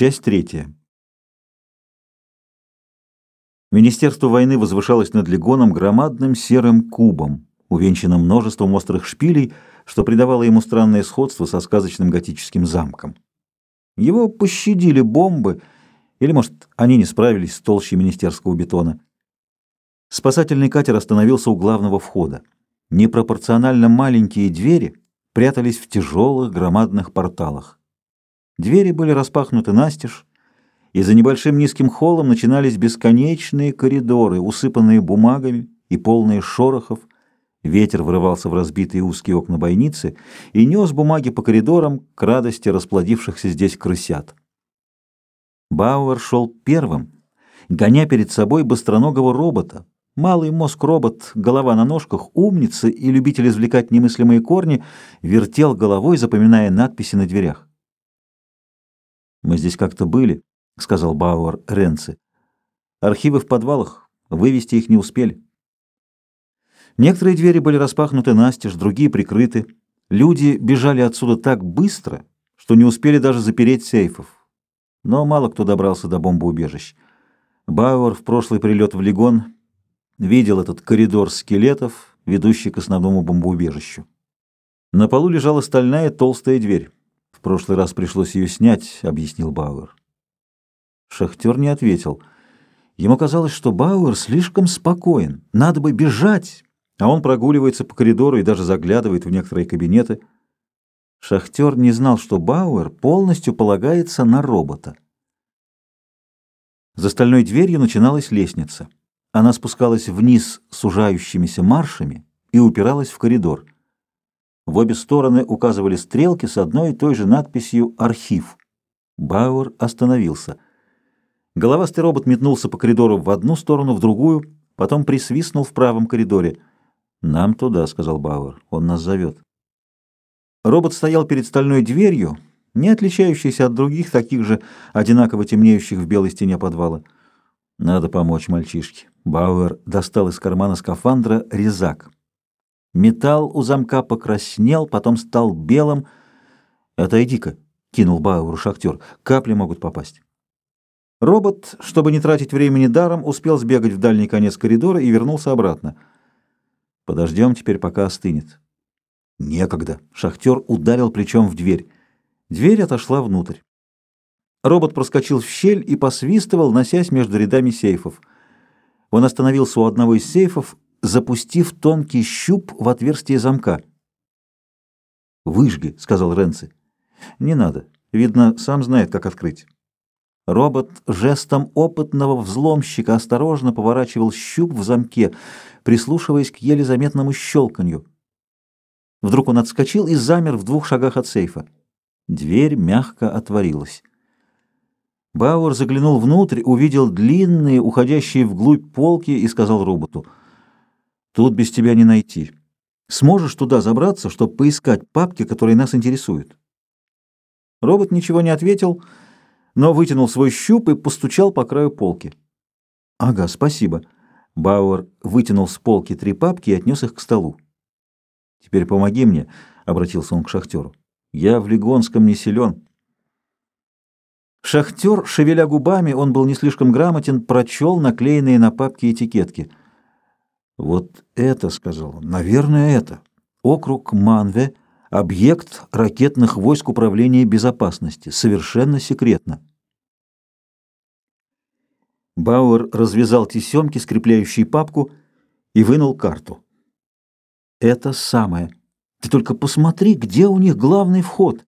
Часть третья. Министерство войны возвышалось над Легоном громадным серым кубом, увенчанным множеством острых шпилей, что придавало ему странное сходство со сказочным готическим замком. Его пощадили бомбы, или, может, они не справились с толщей министерского бетона. Спасательный катер остановился у главного входа. Непропорционально маленькие двери прятались в тяжелых громадных порталах. Двери были распахнуты настежь, и за небольшим низким холлом начинались бесконечные коридоры, усыпанные бумагами и полные шорохов. Ветер врывался в разбитые узкие окна бойницы и нес бумаги по коридорам к радости расплодившихся здесь крысят. Бауэр шел первым, гоня перед собой быстроногого робота. Малый мозг-робот, голова на ножках, умница и любитель извлекать немыслимые корни, вертел головой, запоминая надписи на дверях. «Мы здесь как-то были», — сказал Бауэр Ренци. «Архивы в подвалах, вывести их не успели». Некоторые двери были распахнуты настежь, другие прикрыты. Люди бежали отсюда так быстро, что не успели даже запереть сейфов. Но мало кто добрался до бомбоубежищ. Бауэр в прошлый прилет в Легон видел этот коридор скелетов, ведущий к основному бомбоубежищу. На полу лежала стальная толстая дверь. Прошлый раз пришлось ее снять, объяснил Бауэр. Шахтер не ответил. Ему казалось, что Бауэр слишком спокоен. Надо бы бежать, а он прогуливается по коридору и даже заглядывает в некоторые кабинеты. Шахтер не знал, что Бауэр полностью полагается на робота. За стальной дверью начиналась лестница. Она спускалась вниз сужающимися маршами и упиралась в коридор. В обе стороны указывали стрелки с одной и той же надписью «Архив». Бауэр остановился. Головастый робот метнулся по коридору в одну сторону, в другую, потом присвистнул в правом коридоре. «Нам туда», — сказал Бауэр. «Он нас зовет». Робот стоял перед стальной дверью, не отличающейся от других, таких же, одинаково темнеющих в белой стене подвала. «Надо помочь мальчишке». Бауэр достал из кармана скафандра резак. Металл у замка покраснел, потом стал белым. «Отойди-ка», — кинул Бауэр шахтер, — «капли могут попасть». Робот, чтобы не тратить времени даром, успел сбегать в дальний конец коридора и вернулся обратно. «Подождем теперь, пока остынет». «Некогда». Шахтер ударил плечом в дверь. Дверь отошла внутрь. Робот проскочил в щель и посвистывал, носясь между рядами сейфов. Он остановился у одного из сейфов, запустив тонкий щуп в отверстие замка. «Выжги», — сказал Ренци. «Не надо. Видно, сам знает, как открыть». Робот жестом опытного взломщика осторожно поворачивал щуп в замке, прислушиваясь к еле заметному щелканью. Вдруг он отскочил и замер в двух шагах от сейфа. Дверь мягко отворилась. Бауэр заглянул внутрь, увидел длинные, уходящие вглубь полки и сказал роботу — Тут без тебя не найти. Сможешь туда забраться, чтобы поискать папки, которые нас интересуют?» Робот ничего не ответил, но вытянул свой щуп и постучал по краю полки. «Ага, спасибо». Бауэр вытянул с полки три папки и отнес их к столу. «Теперь помоги мне», — обратился он к шахтеру. «Я в Легонском не силен». Шахтер, шевеля губами, он был не слишком грамотен, прочел наклеенные на папке этикетки — «Вот это», — сказал он, — «наверное, это. Округ Манве, объект ракетных войск управления безопасности, совершенно секретно». Бауэр развязал тесемки, скрепляющие папку, и вынул карту. «Это самое. Ты только посмотри, где у них главный вход».